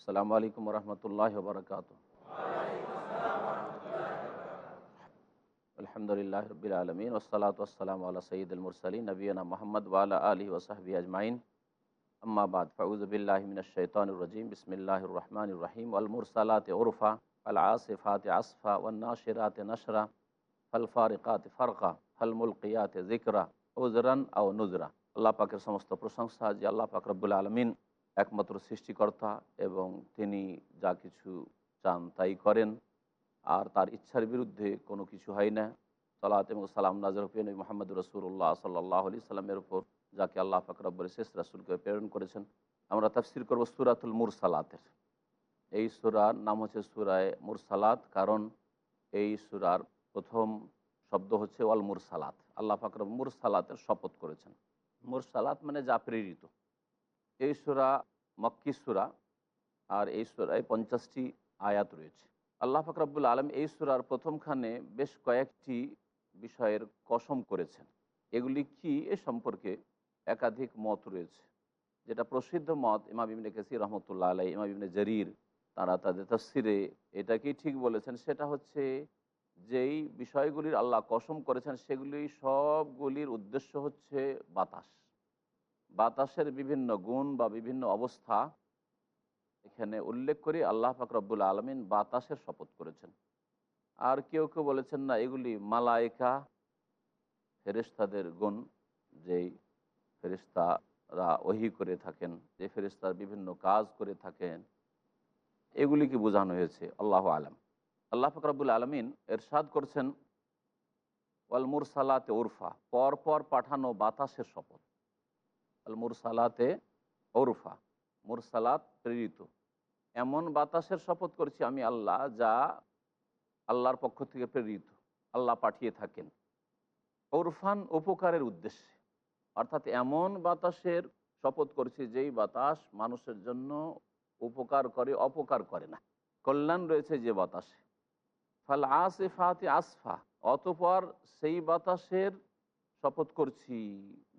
আসসালামু আলাইকুম রহমতুল্লাহ বরকাত আলহামদুলিল্লাহ রবিল আলমিন ওসালাত ওসালাম আল্লাহ সঈদ মুরসালিন নবীনা মোহাম্মদ ওয়ালা আলী ওসাহবি আজমাইন আম্মাবাদ ফাউজবিল্লাহমিনশৈতানুরজিম বিসমিল্লাহ রহমান রহিম আলমুরসালাত ওরফা আল আসিফাত আসফা ওন্নাশিরাত নশরা ফল ফারিকাত ফারকা ফল মুলকিয়াত জিকরা ওজরান আও নুজরা আল্লাহ পাকের সমস্ত প্রশংসা যে আল্লাহ পাক রব্বুল আলমিন একমাত্র সৃষ্টিকর্তা এবং তিনি যা কিছু চান তাই করেন। আর তার ইচ্ছার বিরুদ্ধে কোনো কিছু হয় না। সালাত এবং সালাম নাজর হুফিন মোহাম্মদ রসুল্লাহ সাল্লাহ আলি সাল্লামের উপর, যাকে আল্লাহ ফাকরাব্বর শেষ রাসুলকে প্রেরণ করেছেন। আমরা তাফসির করব সুরাতুল মুরসালাতের। এই সুরার নাম হচ্ছে সুরায় মুরসালাত, কারণ এই সুরার প্রথম শব্দ হচ্ছে ওয়াল মুরসালাত। আল্লাহ ফাকর মুরসালাতের শপথ করেছেন। মুরসালাত মানে যা প্রেরিত। এই সুরা মক্কি সুরা আর এই সুরায় পঞ্চাশটি আয়াত রয়েছে। আল্লাহ ফাকরাবুল আলম এই সুরার প্রথমখানে বেশ কয়েকটি বিষয়ের কসম করেছেন। এগুলি কি এ সম্পর্কে একাধিক মত রয়েছে। যেটা প্রসিদ্ধ মত ইমাম কেসির রহমতুল্লাহ আলাই ইমাম জরির, তারা তাদের তফসিরে এটাকেই ঠিক বলেছেন? সেটা হচ্ছে যেই বিষয়গুলির আল্লাহ কসম করেছেন, সেগুলি সবগুলির উদ্দেশ্য হচ্ছে বাতাস। বাতাসের বিভিন্ন গুণ বা বিভিন্ন অবস্থা এখানে উল্লেখ করে আল্লাহ ফাকরবুল আলমিন বাতাসের শপথ করেছেন। আর কেউ কেউ বলেছেন না, এগুলি মালায়কা ফেরিস্তাদের গুণ, যেই ফেরিস্তারা ওহি করে থাকেন, যে ফেরিস্তার বিভিন্ন কাজ করে থাকেন এগুলিকে বোঝানো হয়েছে? আল্লাহ আলম। আল্লাহ ফকরাবুল আলমিন এরশাদ করছেন, ওয়াল মুরসালাতে উরফা পর পর পাঠানো বাতাসের শপথ। আল মুরসালাতে ওরফা, মুরসালাত প্রেরিত। এমন বাতাসের শপথ করছি আমি আল্লাহ, যা আল্লাহর পক্ষ থেকে প্রেরিত। আল্লাহ পাঠিয়ে থাকেন। ওরফান উপকারের উদ্দেশ্যে। অর্থাৎ এমন বাতাসের শপথ করছি যেই বাতাস মানুষের জন্য উপকার করে, অপকার করে না। কল্যাণ রয়েছে যে বাতাসে। ফাল আসিফাতে আসফা। অতপর সেই বাতাসের শপথ করছি।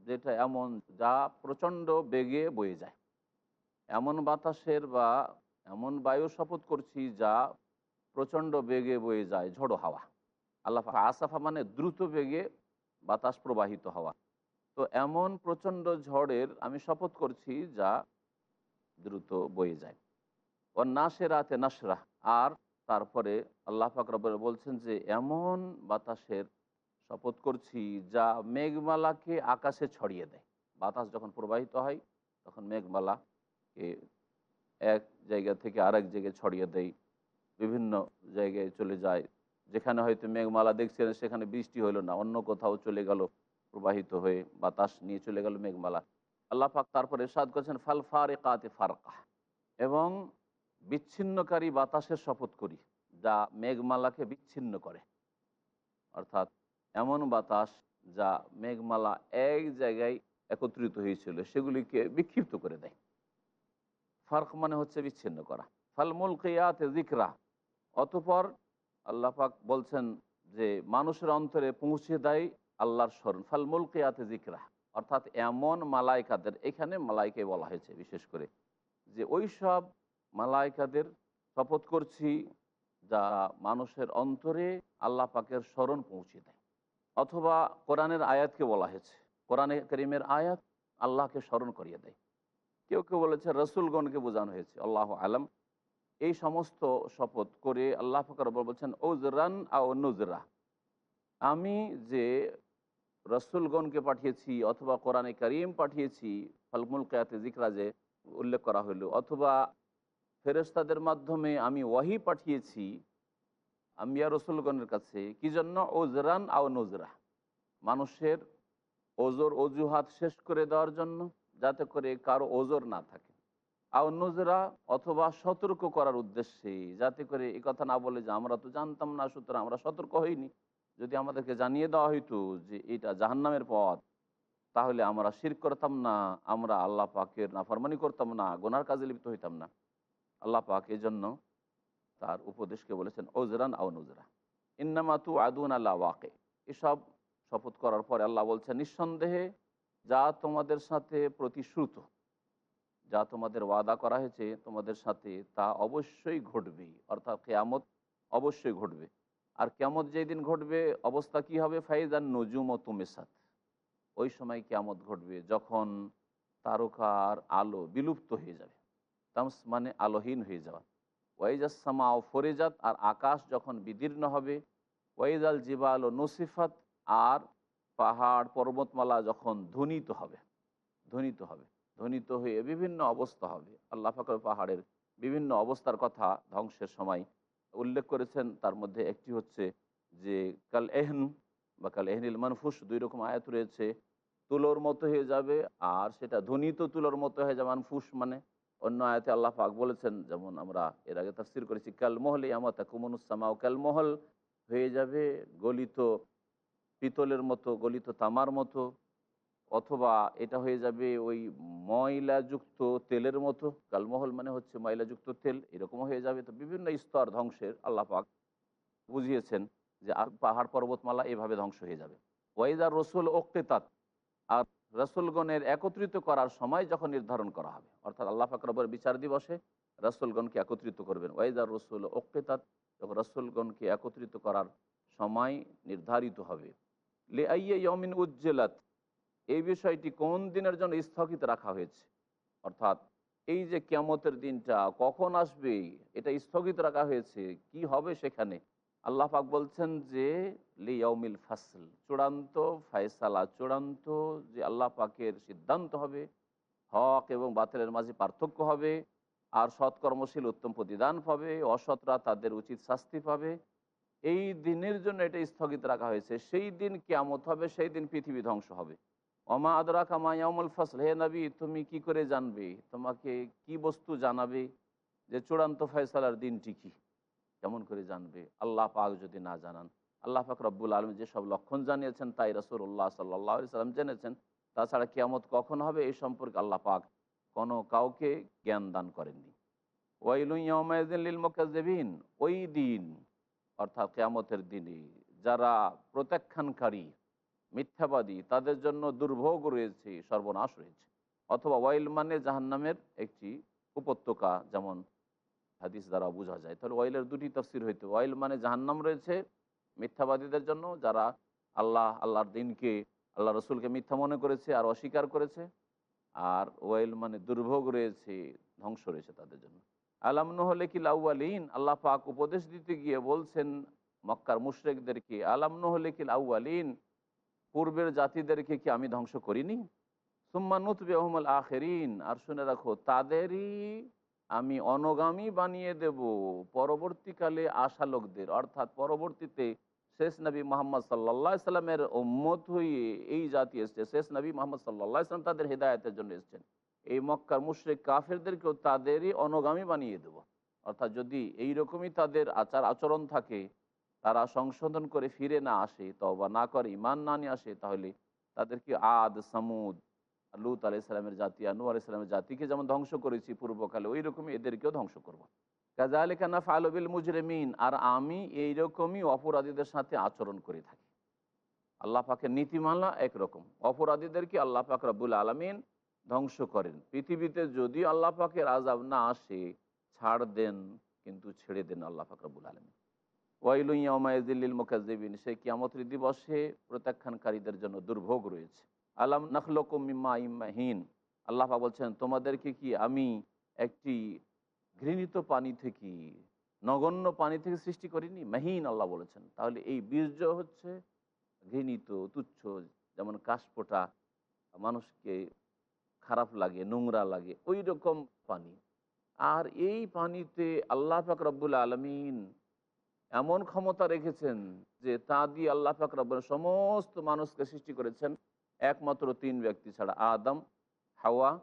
যেটা এমন যা প্রচণ্ড বেগে বয়ে যায়। এমন বাতাসের বা এমন বায়ু শপথ করছি যা প্রচণ্ড বেগে বয়ে যায়, ঝড়ো হাওয়া। আল্লাহ আসাফা মানে দ্রুত বেগে বাতাস প্রবাহিত হওয়া। তো এমন প্রচণ্ড ঝড়ের আমি শপথ করছি যা দ্রুত বয়ে যায়। ও নাসে রাতে নাসরা আর তারপরে আল্লাহ ফাকরবর বলছেন যে, এমন বাতাসের শপথ করছি, যা মেঘমালাকে আকাশে ছড়িয়ে দেয়। বাতাস যখন প্রবাহিত হয়, তখন মেঘমালাকে এক জায়গা থেকে আরেক জায়গায় ছড়িয়ে দেয়, বিভিন্ন জায়গায় চলে যায়। যেখানে হয়তো মেঘমালা দেখছিলেন, সেখানে বৃষ্টি হলো না, অন্য কোথাও চলে গেল, প্রবাহিত হয়ে বাতাস নিয়ে চলে গেল মেঘমালা। আল্লাহ পাক তারপরে সাদ করছেন, ফাল ফারে কাতে ফারকা এবং বিচ্ছিন্নকারী বাতাসের শপথ করি, যা মেঘমালাকে বিচ্ছিন্ন করে। অর্থাৎ এমন বাতাস যা মেঘমালা এক জায়গায় একত্রিত হয়েছিল, সেগুলিকে বিক্ষিপ্ত করে দেয়। ফার্ক মানে হচ্ছে বিচ্ছিন্ন করা। ফালমুল কেয়াতে জিকরা অতপর আল্লাহ পাক বলছেন যে, মানুষের অন্তরে পৌঁছে দেয় আল্লাহর স্মরণ। ফালমুল কেয়াতে জিকরা অর্থাৎ এমন মালাইকাদের, এখানে মালাইকে বলা হয়েছে বিশেষ করে, যে ওই সব মালাইকাদের শপথ করছি, যা মানুষের অন্তরে আল্লাহ পাকের স্মরণ পৌঁছে দেয়। অথবা কোরআনের আয়াতকে বলা হয়েছে। কোরআনে করিমের আয়াত আল্লাহকে স্মরণ করিয়ে দেয়। কেউ কেউ বলেছে, রসুলগণকে বোঝানো হয়েছে, আল্লাহ আলম। এই সমস্ত শপথ করে আল্লাহ ফকর বলছেন ওজরান আও নজরা আমি যে রসুলগণকে পাঠিয়েছি অথবা কোরআনে করিম পাঠিয়েছি ফলমুল কেয়াতে জিকরা যে উল্লেখ করা হলো অথবা ফেরেস্তাদের মাধ্যমে আমি ওয়াহি পাঠিয়েছি আম্বিয়া রসুলগণের কাছে কি জন্য ওজরান আও নজরা? মানুষের ওজোর অজুহাত শেষ করে দেওয়ার জন্য, যাতে করে কারও ওজোর না থাকে। আও নজরা, অথবা সতর্ক করার উদ্দেশ্যে, যাতে করে এ কথা না বলে যে আমরা তো জানতাম না, সুতরাং আমরা সতর্ক হইনি। যদি আমাদেরকে জানিয়ে দেওয়া হইতো যে এটা জাহান্নামের পথ, তাহলে আমরা শির করতাম না, আমরা আল্লাহ পাকের না নাফরমানি করতাম না, গোনার কাজে লিপ্ত হইতাম না। আল্লাহ পাক এই জন্য তার উপদেশকে বলেছেন ওজরান আও নজরা। ইন্নামা তু আদুন আল্লাহ ওয়াকে। এসব শপথ করার পরে আল্লাহ বলছেন, নিঃসন্দেহে যা তোমাদের সাথে প্রতিশ্রুত, যা তোমাদের ওয়াদা করা হয়েছে তোমাদের সাথে তা অবশ্যই ঘটবে। অর্থাৎ কেয়ামত অবশ্যই ঘটবে। আর কেয়ামত যেই দিন ঘটবে, অবস্থা কি হবে? ফাইজান নজুম ও তুমেসাত। ওই সময় কেয়ামত ঘটবে যখন তারকার আলো বিলুপ্ত হয়ে যাবে। তামস মানে আলোহীন হয়ে যাওয়া। ওয়াইজাসমা ও ফরিজাত আর আকাশ যখন বিদীর্ণ হবে, ওয়াইজাল জিবাল ও নসিফাত আর পাহাড় পর্বতমালা যখন ধ্বনিত হবে ধ্বনিত হবে, ধ্বনিত হয়ে বিভিন্ন অবস্থা হবে। আল্লাহ ফাকর পাহাড়ের বিভিন্ন অবস্থার কথা ধ্বংসের সময় উল্লেখ করেছেন। তার মধ্যে একটি হচ্ছে যে, কাল এহন বা কাল এহনিল মানফুস, দুই রকম আয়াত রয়েছে, তুলোর মতো হয়ে যাবে আর সেটা ধ্বনিত তুলোর মতো হয়ে যাবে, মানফুস মানে অন্য আয়াতে আল্লাহ পাক বলেছেন, যেমন আমরা এর আগে তাফসির করেছি কাল মহলে আমাতা কুমনুসামাও কাল মহল হয়ে যাবে গলিত পিতলের মতো, গলিত তামার মতো, অথবা এটা হয়ে যাবে ওই ময়লাযুক্ত তেলের মতো, কালমহল মানে হচ্ছে ময়লাযুক্ত তেল, এরকমও হয়ে যাবে। তো বিভিন্ন স্তর ধ্বংসের আল্লাহ পাক বুঝিয়েছেন যে আর পাহাড় পর্বতমালা এভাবে ধ্বংস হয়ে যাবে। ওয়াইদার রসুল ওক্তেতাত রসুলগণের একত্রিত করার সময় যখন নির্ধারণ করা হবে, অর্থাৎ আল্লাহ ফাকরবর বিচার দিবসে রসুলগণকে একত্রিত করবেন। ওয়াইদার রসুল ওক্তেতাত যখন রসুলগণকে একত্রিত করার সময় নির্ধারিত হবে। লে আইয়ে ইয়মিন উজ্জেলাত, এই বিষয়টি কোন দিনের জন্য স্থগিত রাখা হয়েছে? অর্থাৎ এই যে কেমতের দিনটা কখন আসবে, এটা স্থগিত রাখা হয়েছে, কি হবে সেখানে আল্লাহ পাক বলছেন যে লিয়াউমিল ফাসল চূড়ান্ত ফায়সালা, চূড়ান্ত যে আল্লাহ পাকের সিদ্ধান্ত হবে, হক এবং বাতিলের মাঝে পার্থক্য হবে, আর সৎকর্মশীল উত্তম প্রতিদান পাবে, অসৎরা তাদের উচিত শাস্তি পাবে। এই দিনের জন্য এটা স্থগিত রাখা হয়েছে। সেই দিন কেয়ামত হবে, সেই দিন পৃথিবী ধ্বংস হবে। অমা আদরা কামা ইয়ামুল ফসল। হে নবী, তুমি কি করে জানবে? তোমাকে কি বস্তু জানাবে যে চূড়ান্ত ফয়সালার দিনটি কি? কেমন করে জানবে? আল্লাহ পাক যদি না জানান। আল্লাহ পাক রব্বুল আলম যেসব লক্ষণ জানিয়েছেন, তাই রসুল্লাহ সাল্লাহ সাল্লাম জেনেছেন। তাছাড়া কিয়ামত কখন হবে এই সম্পর্কে আল্লাহ পাক কোনো কাউকে জ্ঞান দান করেননি। ওয়াইলুইয়ামাইদিন মোকাজেবিন ওই দিন, অর্থাৎ কেয়ামতের দিনে যারা প্রত্যাখ্যানকারী, মিথ্যাবাদী, তাদের জন্য দুর্ভোগ রয়েছে, সর্বনাশ রয়েছে অথবা ওয়াইল মানে জাহান্নামের একটি উপত্যকা, যেমন হাদিস দ্বারা বোঝা যায়। তাহলে ওয়াইলের দুটি তফসির হইতে। ওয়াইল মানে জাহান্নাম রয়েছে মিথ্যাবাদীদের জন্য, যারা আল্লাহ, আল্লাহর দিনকে আল্লাহ রসুলকে মিথ্যা মনে করেছে আর অস্বীকার করেছে। আর ওয়াইল মানে দুর্ভোগ রয়েছে, ধ্বংস রয়েছে তাদের জন্য। আলাম নহলে কি লাউআলিন আল্লাহ পাক উপদেশ দিতে গিয়ে বলছেন মক্কার মুশরেকদেরকে, আলাম নহলে কি লাউআলিন পূর্বের জাতিদেরকে কি আমি ধ্বংস করিনি? সুম্মানুত বেহমল আখেরিন, আর শুনে রাখো, তাদেরই আমি অনগামী বানিয়ে দেব পরবর্তীকালে আশা লোকদের অর্থাৎ পরবর্তীতে শেষ নবী মোহাম্মদ সাল্লা সাল্লামের উম্মত হয়ে এই জাতি এসছে। শেষ নবী মোহাম্মদ সাল্লা সাল্লাম তাদের হেদায়তের জন্য এসছেন। এই মক্কার মুশ্রিক কাফেরদেরকেও তাদেরই অনগামী বানিয়ে দেব। অর্থাৎ যদি এই রকমই তাদের আচার আচরণ থাকে, তারা সংশোধন করে ফিরে না আসে তবা না করে ইমান না নিয়ে আসে, তাহলে তাদেরকে আদ, সামুদ লুত আলাইসালামের জাতি আনু আলাইসালামের জাতিকে যেমন ধ্বংস করেছি পূর্বকালে ওই রকমই এদেরকেও ধ্বংস করব। কাজা আলিকানা ফালবিল মুজরেমিন, আর আমি এইরকমই অপরাধীদের সাথে আচরণ করে থাকি। আল্লাহ পাকের নীতিমালা একরকম। অপরাধীদেরকে আল্লাহ পাক রব্বুল আলমিন ধ্বংস করেন। পৃথিবীতে যদি আল্লাহ পাকের আজাব না আসে, ছাড় দেন, কিন্তু ছেড়ে দেন আল্লাহ পাক রব্বুল আলমিন। ওয়াইলুইয়ামাইজিল্লিল মোকাজিবিন সেই কিয়ামতের দিবসে প্রত্যাখ্যানকারীদের জন্য দুর্ভোগ রয়েছে। আলাম নখলকুমিম্মা ইম্মাহীন আল্লাহ বলছেন, তোমাদেরকে কি আমি একটি ঘৃণিত পানি থেকে, নগণ্য পানি থেকে সৃষ্টি করিনি? মাহিন আল্লাহ বলেছেন। তাহলে এই বীর্য হচ্ছে ঘৃণিত, তুচ্ছ, যেমন যেমন কাশপোটা মানুষকে খারাপ লাগে, নোংরা লাগে ওই রকম পানি। আর এই পানিতে আল্লাহ পাক রব্বুল আলমিন এমন ক্ষমতা রেখেছেন যে তা দিয়ে আল্লাহ পাক রব্বুল সমস্ত মানুষকে সৃষ্টি করেছেন। একমাত্র তিন ব্যক্তি ছাড়া আদম, হাওয়া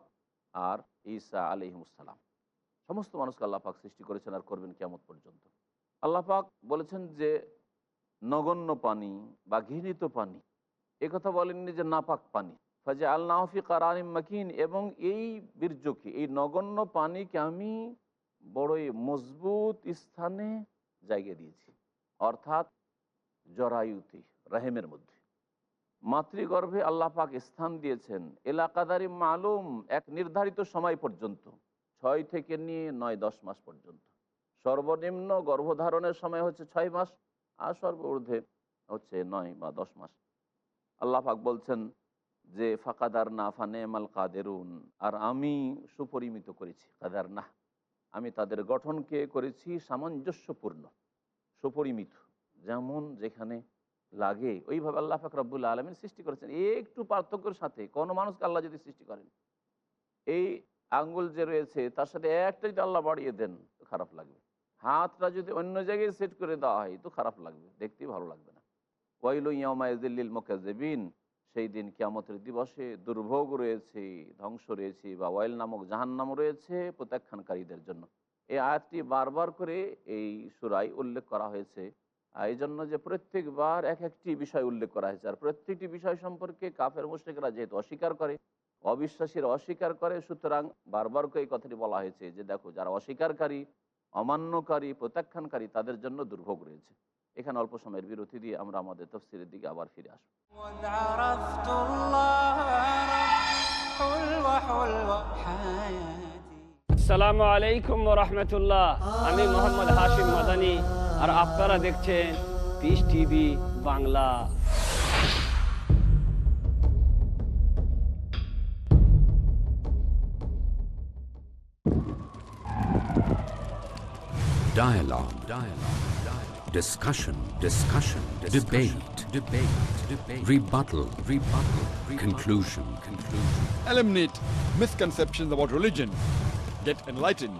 আর ঈসা আলিহিমুসালাম সমস্ত মানুষকে আল্লাহ পাক সৃষ্টি করেছেন আর করবেন কেমন পর্যন্ত। আল্লাহ পাক বলেছেন যে, নগণ্য পানি বা ঘৃণিত পানি কথা বলেননি যে নাপাক পানি। ফাজে আল নাহফি কারানিম মাকিন, এবং এই বীর্যকে, এই নগণ্য পানিকে আমি বড়ই মজবুত স্থানে জায়গা দিয়েছি। অর্থাৎ জরায়ুতে, রাহেমের মধ্যে। মাতৃগর্ভে আল্লাহ পাক স্থান দিয়েছেন। এলাকাদারি মালুম, এক নির্ধারিত সময় পর্যন্ত। ছয় থেকে নিয়ে নয়, দশ মাস পর্যন্ত। সর্বনিম্ন গর্ভধারণের সময় হচ্ছে ছয় মাস, আর সর্বঊর্ধ্বে হচ্ছে নয় বা দশ মাস। আল্লাহ পাক বলছেন যে, ফাকাদার না ফানেমাল কাদেরুন। আর আমি সুপরিমিত করেছি, কাদার না। আমি তাদের গঠনকে করেছি সামঞ্জস্যপূর্ণ, সুপরিমিত। যেমন যেখানে লাগে। ওইভাবে আল্লাহ পাক রব্বুল আলমিন সৃষ্টি করেছেন। একটু পার্থক্যের সাথে, কোনো মানুষকে আল্লাহ যদি সৃষ্টি করেন, এই আঙ্গুল যে রয়েছে, তার সাথে একটা যদি আল্লাহ বাড়িয়ে দেন, তো খারাপ লাগবে। হাতটা যদি অন্য জায়গায় সেট করে দেওয়া হয়, তো খারাপ লাগবে দেখতেই ভালো লাগবে না। ওয়াইল ইয়ামাইজিল্লিল মোকাজেবিন সেই দিন কিয়ামতের দিবসে দুর্ভোগ রয়েছে, ধ্বংস রয়েছে, বা ওয়াইল নামক জাহান্নাম রয়েছে প্রত্যাখ্যানকারীদের জন্য। এই আয়াতটি বারবার করে এই সুরাই উল্লেখ করা হয়েছে। এই জন্য যে প্রত্যেকবার এক একটি বিষয় উল্লেখ করা হয়েছে। আর প্রত্যেকটি বিষয় সম্পর্কে কাফের মুশ্রিকরা যেহেতু অস্বীকার করে, অবিশ্বাসীরা অস্বীকার করে, সুতরাং বারবার করে এই কথাটি বলা হয়েছে যে, দেখো, যারা অস্বীকারী, অমান্যকারী, প্রত্যাখ্যানকারী, তাদের জন্য দুর্ভোগ রয়েছে। এখানে অল্প সময়ের বিরতি দিয়ে আমরা আমাদের তফসিলের দিকে আবার ফিরে আসব। আসসালামু আলাইকুম রহমতুল্লাহ। আমি মোহাম্মদ হাশিম মাদানী। আর আপনারা দেখছেন Peace TV Bangla Dialogue. Dialogue. Dialogue. Discussion. Discussion. Debate. Debate. Debate. Rebuttal. Rebuttal. Conclusion. Conclusion. eliminate misconceptions about religion. Get enlightened.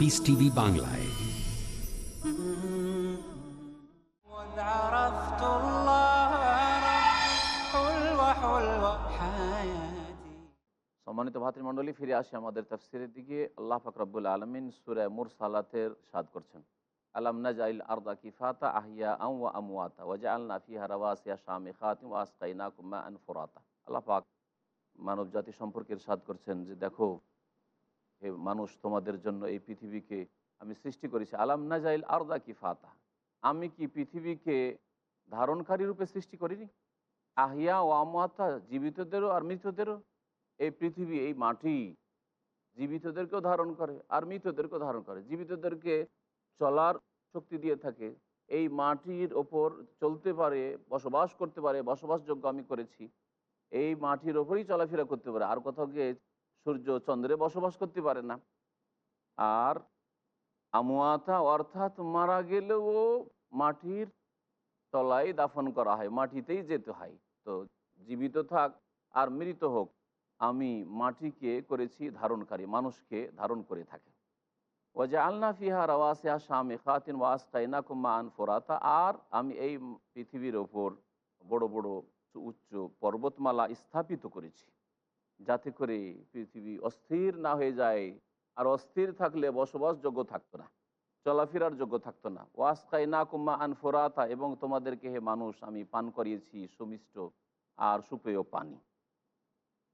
Piece TV বাংলায় সম্মানিত ভাতৃমণ্ডলী, ফিরে আসে আমাদের তফসিরের দিকে। আল্লাহ ফাকরাবুল আলমিন সুরায় মুরসালাতের সাদ করছেন। আলাম নাজাইল আর্দা কিফাতা আহিয়া আম ওয়া আমওয়াতা ওয়া জাআলনা ফিহা রাওয়াসিয়া শামিখাতিন ওয়া আসকাইনাকুম মাআন ফুরাতা। আল্লাহ পাক মানব জাতি সম্পর্কে সাদ করছেন যে, দেখো হে মানুষ, তোমাদের জন্য এই পৃথিবীকে আমি সৃষ্টি করেছি। আলাম নাজাইল আরদা কিফাতা। আমি কি পৃথিবীকে ধারণকারী রূপে সৃষ্টি করিনি? আহিয়া ও আমওয়াতা জীবিতদেরও আর মৃতদেরও? এই পৃথিবী, এই মাটি জীবিতদেরকেও ধারণ করে আর মৃতদেরকেও ধারণ করে। জীবিতদেরকে চলার শক্তি দিয়ে থাকে। এই মাটির ওপর চলতে পারে, বসবাস করতে পারে, বসবাসযোগ্য আমি করেছি। এই মাটির ওপরই চলাফেরা করতে পারে। আর কোথাও গিয়ে সূর্য চন্দ্রে বসবাস করতে পারে না। আর আমুয়াতা অর্থাৎ মারা গেলেও মাটির তলায় দাফন করা হয়, মাটিতেই যেতে হয়। তো জীবিত থাক আর মৃত হোক, আমি মাটিকে করেছি ধারণকারী, মানুষকে ধারণ করে থাকে। ওয়াজা আল্লাহ ফিহা রাওয়াসিয়া শামে খাতিন ওয়াস কাইনা কুম্মা আন ফোরাতা, আর আমি এই পৃথিবীর ওপর বড় বড় উচ্চ পর্বতমালা স্থাপিত করেছি। যাতে করে পৃথিবী অস্থির না হয়ে যায়। আর অস্থির থাকলে বসবাসযোগ্য থাকতো না, চলাফেরার যোগ্য থাকতো না। ওয়াসকাই না কুম্মা আনফোরাতা এবং তোমাদেরকে হে মানুষ, আমি পান করিয়েছি সুমিষ্ট আর সুপেয় পানি।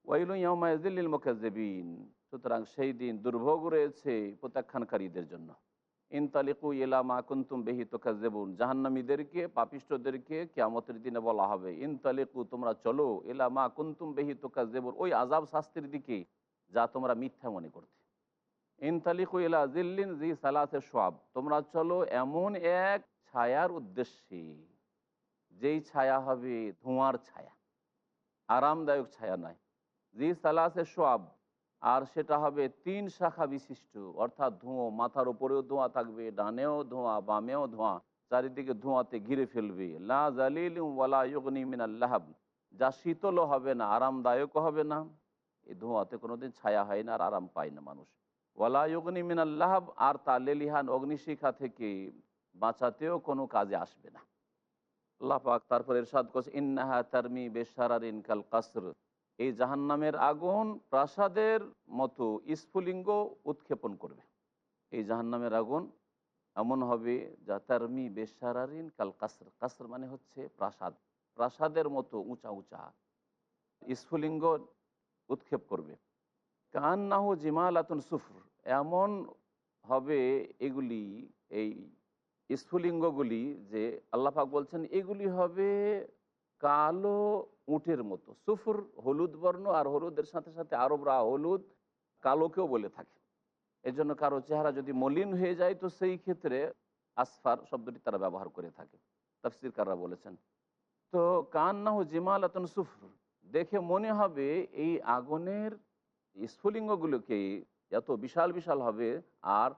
ওয়াইলু ইয়ামাইজিল মোকাজেবিন সুতরাং সেই দিন দুর্ভোগ রয়েছে প্রত্যাখ্যানকারীদের জন্য। ইনতালিকু ইলা মা কুন্তুম বেহি তোকাজেবুন জাহান্নামীদেরকে পাপিষ্টদেরকে কেয়ামতের দিনে বলা হবে, ইনতালিকু তোমরা চলো এলা মা কুন্তুম বেহি তোকাজেবুন ওই আজাব শাস্তির দিকে যা তোমরা মিথ্যা মনে করতে। ইনতালিকু ইলা জিল্লিন জি সালাসে সোয়াব। তোমরা চলো এমন এক ছায়ার উদ্দেশ্যে, যেই ছায়া হবে ধোঁয়ার ছায়া। আরামদায়ক ছায়া নয়। জি সালাসে সোয়াব আর সেটা হবে তিন শাখা বিশিষ্ট। অর্থাৎ ধোঁয়া মাথার উপরেও ধোঁয়া থাকবে, ডানেও ধোঁয়া, বামেও ধোঁয়া, চারিদিকে ধোঁয়াতে ঘিরে ফেলবে। লা জালিল ওয়ালা ইউগনি যা শীতলও হবে না, আরামদায়কও হবে না। এই ধোঁয়াতে কোনোদিন ছায়া হয় না আর আরাম পায় না মানুষ। ওয়ালা ইউগনি মিনাল্লাহাব আর তা লেলিহান অগ্নিশিখা থেকে বাঁচাতেও কোনো কাজে আসবে না। আল্লাহ পাক তারপর এরশাদ করছে, ইন্নাহা তারমি বেসারারিন কাল কাসর। এই জাহান্নামের আগুন প্রাসাদের মতো স্ফুলিঙ্গ উৎক্ষেপণ করবে। এই জাহান্নামের আগুন এমন হবে যা তারমি বেসারারিন কাল কাসর। কাসর মানে হচ্ছে প্রাসাদ। প্রাসাদের মতো উঁচা উঁচা স্ফুলিঙ্গ উৎক্ষেপ করবে। কান নাহ জিমাল আতুন সুফর। এমন হবে এগুলি, এই স্ফুলিঙ্গগুলি যে আল্লাপাক বলছেন, এগুলি হবে কালো উটের মতো। সুফুর হলুদ বর্ণ আর হলুদের সাথে সাথে আরবরা হলুদ কালোকেও বলে থাকে। এজন্য কারও চেহারা যদি মলিন হয়ে যায়, তো সেই ক্ষেত্রে আসফার শব্দটি তারা ব্যবহার করে থাকে। তাফসির কাররা বলেছেন, তো কান্নাহ জিমাল আতন সুফর। দেখে মনে হবে এই আগুনের স্ফুলিঙ্গগুলোকে এত বিশাল বিশাল হবে আর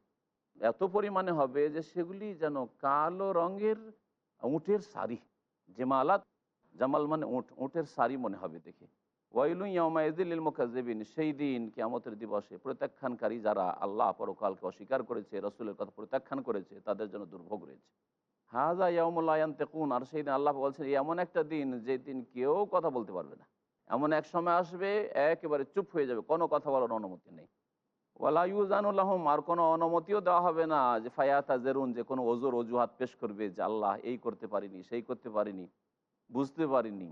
এত পরিমাণে হবে যে সেগুলি যেন কালো রঙের উটের শাড়ি জেমালাত জামাল মানে উঁট, উঁটের শাড়ি মনে হবে দেখে। ওয়াইলু মোকাজেবিন সেই দিন কেয়ামতের দিবসে প্রত্যাখ্যানকারী যারা আল্লাহ পরকালকে অস্বীকার করেছে, রসুলের কথা প্রত্যাখ্যান করেছে, তাদের জন্য দুর্ভোগ রয়েছে। হাজা ইয়ামুল্লায়ান তেকুন আর সেই দিন আল্লাহ বলছেন এমন একটা দিন যে দিন কেউ কথা বলতে পারবে না। এমন এক সময় আসবে, একেবারে চুপ হয়ে যাবে, কোনো কথা বলার অনুমতি নেই। ওয়ালাইউজানুল্লাহম আর কোনো অনুমতিও দেওয়া হবে না যে ফায়াতা জেরুন যে কোনো ওজোর অজুহাত পেশ করবে যে আল্লাহ এই করতে পারিনি, সেই করতে পারিনি। বুঝতে পারিনি।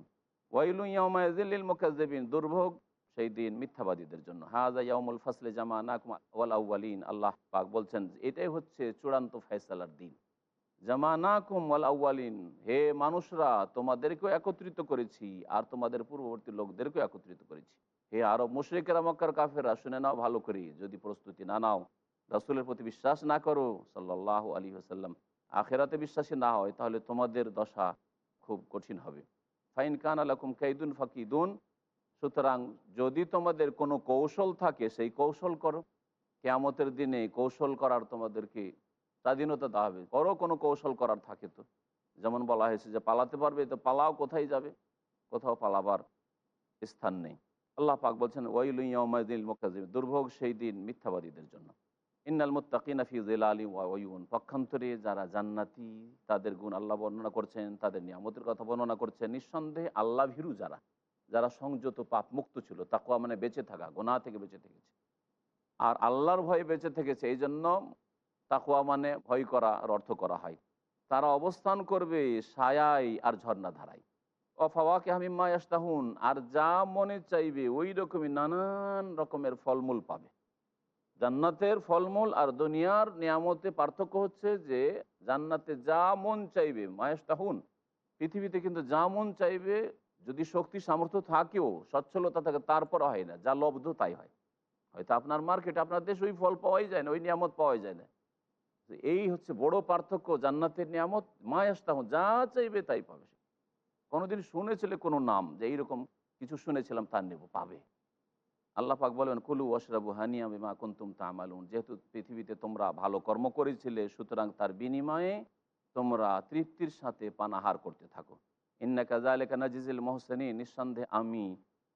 দুর্ভোগ সেই দিন মিথ্যাবাদীদের জন্য। হাজা ফাসলে জামা নাকুমা ওয়াল আউ্বালিন আল্লাহ পাক বলছেন এটাই হচ্ছে চূড়ান্ত ফয়সালার দিন। জামা নাকুম ওয়াল হে মানুষরা, তোমাদেরকেও একত্রিত করেছি আর তোমাদের পূর্ববর্তী লোকদেরকেও একত্রিত করেছি। হে আরব মুশরিকেরা, মক্কার কাফেরা শুনে নাও ভালো করে, যদি প্রস্তুতি না নাও, রাসুলের প্রতি বিশ্বাস না করো সাল্লাহ আলী হাসাল্লাম আখেরাতে বিশ্বাসী না হয়, তাহলে তোমাদের দশা খুব কঠিন হবে। ফাইন কান আলাকুম কাইদুন ফাকিদুন। সুতরাং যদি তোমাদের কোনো কৌশল থাকে, সেই কৌশল করো। কেয়ামতের দিনে কৌশল করার তোমাদেরকে স্বাধীনতা দেওয়া হবে। করো, কোনো কৌশল করার থাকে তো। যেমন বলা হয়েছে যে পালাতে পারবে, তো পালাও, কোথায় যাবে? কোথাও পালাবার স্থান নেই। আল্লাহ পাক বলছেন ওয়াইলুইয়াউমাদিল মোকাজিম দুর্ভোগ সেই দিন মিথ্যাবাদীদের জন্য। ইন্নাল মুত্তাকিনা ফি জিলালি ওয়াইউন পক্ষান্তরে যারা জান্নাতি, তাদের গুণ আল্লাহ বর্ণনা করছেন, তাদের নিয়ামতের কথা বর্ণনা করছেন। নিঃসন্দেহে আল্লাহ ভীরু যারা যারা সংযত পাপ মুক্ত ছিল তাকুয়া মানে বেঁচে থাকা গোনা থেকে বেঁচে থেকেছে। আর আল্লাহর ভয়ে বেঁচে থেকেছে এই জন্য তাকুয়া মানে ভয় করা অর্থ করা হয়। তারা অবস্থান করবে সায়াই আর ঝর্ণা ধারায় অফাওয়াকে হামিম্মা ইয়াস্তাহুন আর যা মনে চাইবে ওই রকমই নানান রকমের ফলমূল পাবে। জান্নাতের ফলমূল আর দুনিয়ার নিয়ামতে পার্থক্য হচ্ছে যে জান্নাতে যা মন চাইবে, মায়াস্তাহুন, পৃথিবীতে কিন্তু যা মন চাইবে, যদি শক্তি, সামর্থ্য থাকেও, সচ্ছলতা থাকে, তারপর হয় না, যা লব্ধ তাই হয়। হয়তো আপনার মার্কেটে, আপনার দেশে ওই ফল পাওয়াই যায় না, ওই নিয়ামত পাওয়াই যায় না। এই হচ্ছে বড় পার্থক্য, জান্নাতের নিয়ামত, মায়াস্তাহুন, যা চাইবে তাই পাবে কোনোদিন শুনেছিলে কোনো নাম যে এইরকম কিছু শুনেছিলাম, তার নেব, পাবে। আল্লাহ পাক বলেন, কুলু ওশরাবু হানিয়া বিমা কুন্তুম তামালুন। যেহেতু পৃথিবীতে তোমরা ভালো কর্ম করেছিলে, সুতরাং তার বিনিময়ে তোমরা তৃপ্তির সাথে পানাহার করতে থাকো। ইন্না কাজালেকা নাজিজুল মোহসেনী নিঃসন্দেহে আমি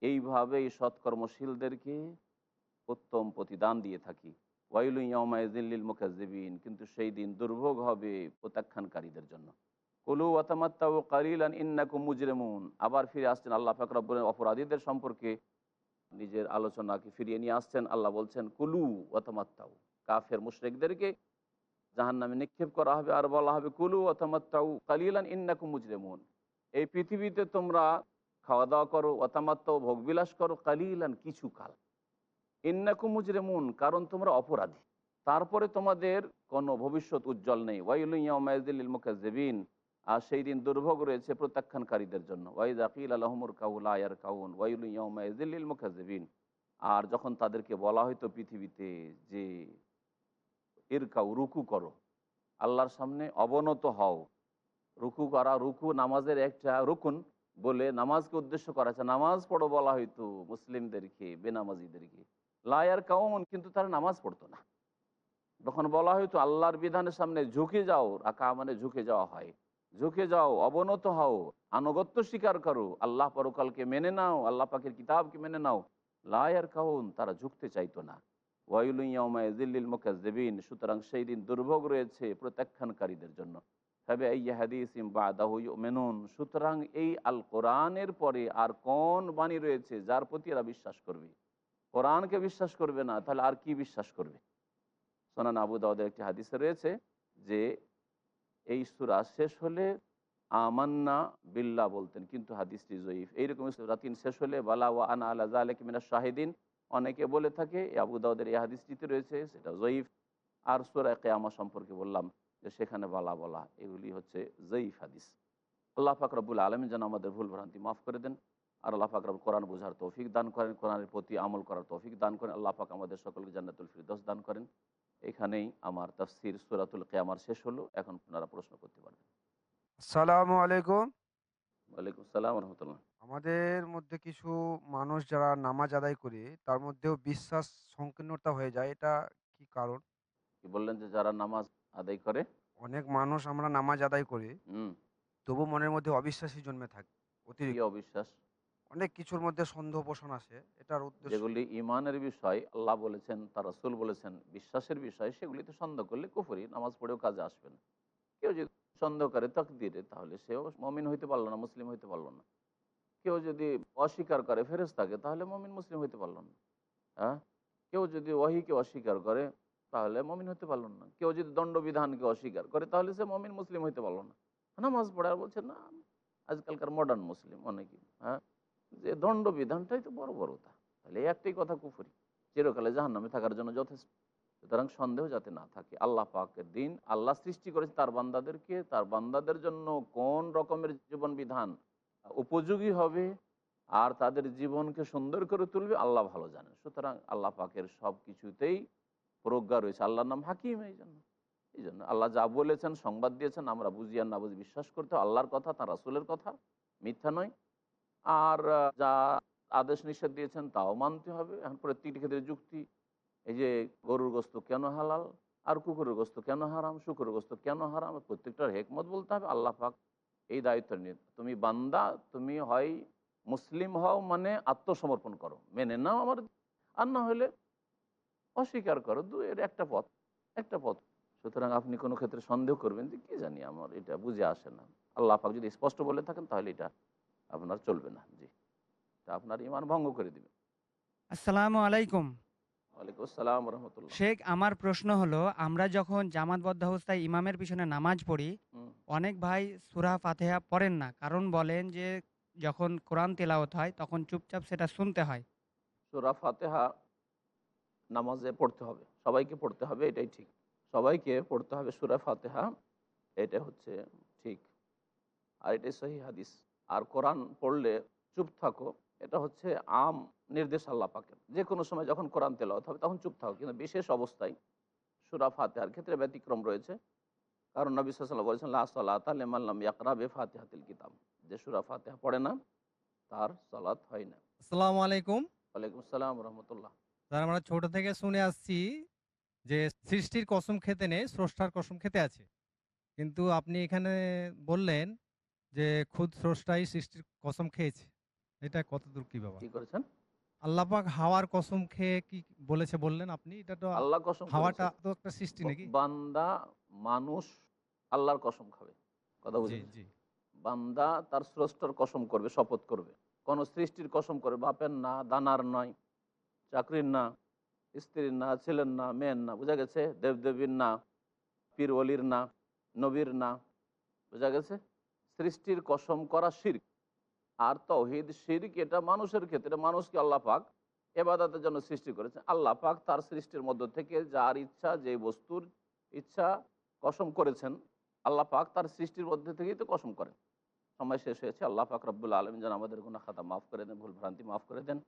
এইভাবেই সৎকর্মশীলদেরকে উত্তম প্রতিদান দিয়ে থাকি। ওয়াইলু ইয়ামাইজিল্লিল মুখাজিবিন কিন্তু সেই দিন দুর্ভোগ হবে প্রত্যাখ্যানকারীদের জন্য। কুলু ওয়াতামাত্তাউ কালিলান ইন্নাকুম মুজরিমুন। আবার ফিরে আসছেন আল্লাহ পাক রব্বুল অপরাধীদের সম্পর্কে নিজের আলোচনাকে ফিরিয়ে নিয়ে আসছেন। আল্লাহ বলছেন, কুলু ওয়াতামাত্তাউ। কাফের মুশরিকদেরকে জাহান্নামে নিক্ষেপ করা হবে আর বলা হবে, কুলু ওয়াতামাত্তাউ কালিলান ইন্নাকুম মুজরিমুন। এই পৃথিবীতে তোমরা খাওয়া দাওয়া করো, ওয়াতামাত্তাউ ভোগবিলাস করো, কালিলান কিছু কাল। ইন্নাকুম মুজরিমুন, কারণ তোমরা অপরাধী। তারপরে তোমাদের কোনো ভবিষ্যৎ উজ্জ্বল নেই। ওয়াইলুইয়াউমাইজুল মুকাজ্জিবিন আর সেই দিন দুর্ভোগ রয়েছে প্রত্যাখ্যানকারীদের জন্য। আকিল আলহমুর কাউন আর যখন তাদেরকে বলা হয়তো পৃথিবীতে যে এর কাউ রুকু করো, আল্লাহর সামনে অবনত হও। রুকু করা, রুকু নামাজের একটা রুকুন বলে নামাজকে উদ্দেশ্য করা আছে। নামাজ পড়ো বলা হয়তো মুসলিমদেরকে, বেনামাজিদেরকে। লায়ার কাউন কিন্তু তারা নামাজ পড়তো না। তখন বলা হয়তো আল্লাহর বিধানের সামনে ঝুঁকে যাও রাখা মানে ঝুঁকে যাওয়া হয়। ঝুঁকে যাও, অবনত হও, আনুগত্য স্বীকার করো। আল্লাহ পরকালকে মেনে নাও, আল্লাহ পাকের কিতাবকে মেনে নাও। লায়ার কাউন তারা ঝুঁকতে চাইতো না। ওয়াইলুইয়াউমাইজিল্লিল মুকাজ্জিবিন সুতরাং সেই দিন দুর্ভোগ রয়েছে প্রত্যাখ্যানকারীদের জন্য। তবে এই বাদাহু মেনুন সুতরাং এই আল কোরআনের পরে আর কোন বাণী রয়েছে যার প্রতি এরা বিশ্বাস করবে? কোরআনকে বিশ্বাস করবে না, তাহলে আর কি বিশ্বাস করবে? সোনান আবু দাউদের একটি হাদিসে রয়েছে যে এই সুরা শেষ হলে আমান্না বিল্লা বলতেন, কিন্তু হাদিসটি জয়ীফ। এইরকম সুরা তিন শেষ হলে, বালা ওয়া আনা আলা জালেক মিনা শাহিদিন, অনেকে বলে থাকে আবু দাউদের এই হাদিসটিতে রয়েছে, সেটা জয়ীফ। আর সুরা কেয়ামা সম্পর্কে বললাম যে সেখানে বালা বলা, এগুলি হচ্ছে জয়ীফ হাদিস। আল্লাহ ফাকরাবুল আলমী যেন আমাদের ভুল ভ্রান্তি মাফ করে দেন, আর আল্লাহ ফাকরাব কোরআন বোঝার তৌফিক দান করেন, কোরআনের প্রতি আমল করার তৌফিক দান করেন, আল্লাহ পাক আমাদের সকলকে জান্নাতুল ফিরদৌস দান করেন। এখানেই আমার তাফসির সুরাতুল কেয়ামার শেষ হলো। এখন আপনারা প্রশ্ন করতে পারবেন। আসসালামু আলাইকুম। ওয়ালাইকুম আসসালাম রহমতুল্লাহ আমাদের মধ্যে কিছু মানুষ যারা নামাজ আদায় করে তার মধ্যেও বিশ্বাস সংকীর্ণতা হয়ে যায়। এটা কি কারণ? কি বললেন যে যারা নামাজ আদায় করে? অনেক মানুষ আমরা নামাজ আদায় করি হুম। তবু মনের মধ্যে অবিশ্বাসী জন্মে থাকে অতিরিক্ত। অবিশ্বাস? অনেক কিছুর মধ্যে সন্দেহ পোষণ আসে এটার উদ্দেশ্য যেগুলি ইমানের বিষয়, আল্লাহ বলেছেন, তার রসুল বলেছেন, বিশ্বাসের বিষয়, সেগুলিতে সন্দেহ করলে কুফরি, নামাজ পড়েও কাজে আসবে না। কেউ যদি সন্দেহ করে তকদিরে, তাহলে সেও মমিন হইতে পারল না, মুসলিম হইতে পারল না। কেউ যদি অস্বীকার করে ফেরেস্তাকে তাহলে মমিন, মুসলিম হইতে পারল না। হ্যাঁ? কেউ যদি ওহিকে অস্বীকার করে, তাহলে মমিন হতে পারল না। কেউ যদি দণ্ডবিধানকে অস্বীকার করে, তাহলে সে মমিন, মুসলিম হইতে পারল না। নামাজ পড়ে আর বলছে, না, আজকালকার মডার্ন মুসলিম অনেকে হ্যাঁ? যে দণ্ডবিধানটাই তো বড় বড়তা তাহলে একটাই কথা কুফরি। চিরকালে জাহান নামে থাকার জন্য যথেষ্ট। সুতরাং সন্দেহ যাতে না থাকে। আল্লাহ পাকের দিন আল্লাহ সৃষ্টি করেছে তার বান্দাদেরকে। তার বান্দাদের জন্য কোন রকমের জীবন বিধান উপযোগী হবে আর তাদের জীবনকে সুন্দর করে তুলবে, আল্লাহ ভালো জানেন। সুতরাং আল্লাহ পাকের সব কিছুতেই প্রজ্ঞা রয়েছে। আল্লাহর নাম হাকিম এই জন্য। এই জন্য আল্লাহ যা বলেছেন, সংবাদ দিয়েছেন, আমরা বুঝি আর না বুঝি বিশ্বাস করতে আল্লাহর কথা, তার রাসুলের কথা, মিথ্যা নয়। আর যা আদেশ নিষেধ দিয়েছেন তাও মানতে হবে। এখন প্রত্যেকটি ক্ষেত্রে যুক্তি, এই যে গরুর গোস্ত কেন হালাল, আর কুকুরের গোস্ত কেন হারাম, শুকুরের গোস্ত কেন হারাম, প্রত্যেকটার হেকমত বলতে হবে। আল্লাহ পাক এই দায়িত্ব নিয়ে, তুমি বান্দা, তুমি হয় মুসলিম হও মানে আত্মসমর্পণ করো, মেনে নাও আমার, আর না হলে অস্বীকার করো। দু, এর একটা পথ একটা পথ। সুতরাং আপনি কোনো ক্ষেত্রে সন্দেহ করবেন যে, কি জানি আমার এটা বুঝে আসে না। আল্লাহ পাক যদি স্পষ্ট বলে থাকেন তাহলে এটা আপনার চলবে না জি। তা আপনার ইমান ভঙ্গ করে দিবে আসসালামু আলাইকুম। ওয়ালাইকুম আসসালাম রহমতুল্লাহ শেখ আমার প্রশ্ন হলো আমরা যখন জামাতবদ্ধ অবস্থায় ইমামের পিছনে নামাজ পড়ি অনেক ভাই সুরা ফাতেহা পড়েন না কারণ বলেন যে যখন কোরআন তেলাওত হয় তখন চুপচাপ সেটা শুনতে হয়। সুরা ফাতেহা নামাজে পড়তে হবে সবাইকে পড়তে হবে এটাই ঠিক। সবাইকে পড়তে হবে সুরা ফাতেহা এটা হচ্ছে ঠিক। আর এটাই সহি হাদিস। আর কোরআন পড়লে চুপ থাকো এটা হচ্ছে আম নির্দেশ আল্লাহ পাকের। যে কোনো সময় যখন কোরআন তেলাওয়াত হবে তখন চুপ থাকো। কিন্তু বিশেষ অবস্থায় সুরা ফাতেহার ক্ষেত্রে ব্যতিক্রম রয়েছে। কারণ নবী সাল্লাহ বলেছেন লা সালাত আল্লাম ইয়াকরা বে ফাতেহাতিল কিতাব। যে সুরা ফাতেহা পড়ে না তার সালাত হয় না। আসসালামু আলাইকুম। ওয়ালাইকুম আসসালাম রহমতুল্লাহ। স্যার আমরা ছোট থেকে শুনে আসছি যে সৃষ্টির কসম খেতে নেই স্রষ্টার কসম খেতে আছে। কিন্তু আপনি এখানে বললেন যে খুদ স্রষ্টাই সৃষ্টির কসম খেয়েছে। এটা কতদূর কি বাবা কি করেছেন? আল্লাপাক হাওয়ার কসম খেয়ে কি বলেছে বললেন আপনি? এটা তো আল্লাহ কসম হাওয়াটা তো একটা সৃষ্টি নাকি? বান্দা মানুষ আল্লাহর কসম খাবে। কথা জি বুঝেছি জি। বান্দা তার স্রষ্টার কসম করবে শপথ করবে। কোন সৃষ্টির কসম করবে বাপের না দানার নয় চাকরির না স্ত্রীর না ছেলের না মেয়ের না বোঝা গেছে? দেবদেবীর না পীর অলির না নবীর না বোঝা গেছে? সৃষ্টির কসম করা শির্ক। আর তহিদ শির্ক এটা মানুষের ক্ষেত্রে মানুষকে আল্লাহ পাক এবাদতের জন্য সৃষ্টি করেছেন। আল্লাহ পাক তার সৃষ্টির মধ্য থেকে যার ইচ্ছা যে বস্তুর ইচ্ছা কসম করেছেন, আল্লাহ পাক তার সৃষ্টির মধ্যে থেকেই তো কসম করেন। সময় শেষ হয়েছে, আল্লাহ পাক রব্বুল আলম যেন আমাদের গুনা খাতা মাফ করে দেন ভুল ভ্রান্তি মাফ করে দেন।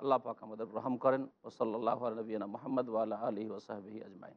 আল্লাহ পাক আমাদের রহম করেন। ওসল্লাহ নবীনা মোহাম্মদ ওয়াল্লাহ আলী ওসাহাবি আজমাইন।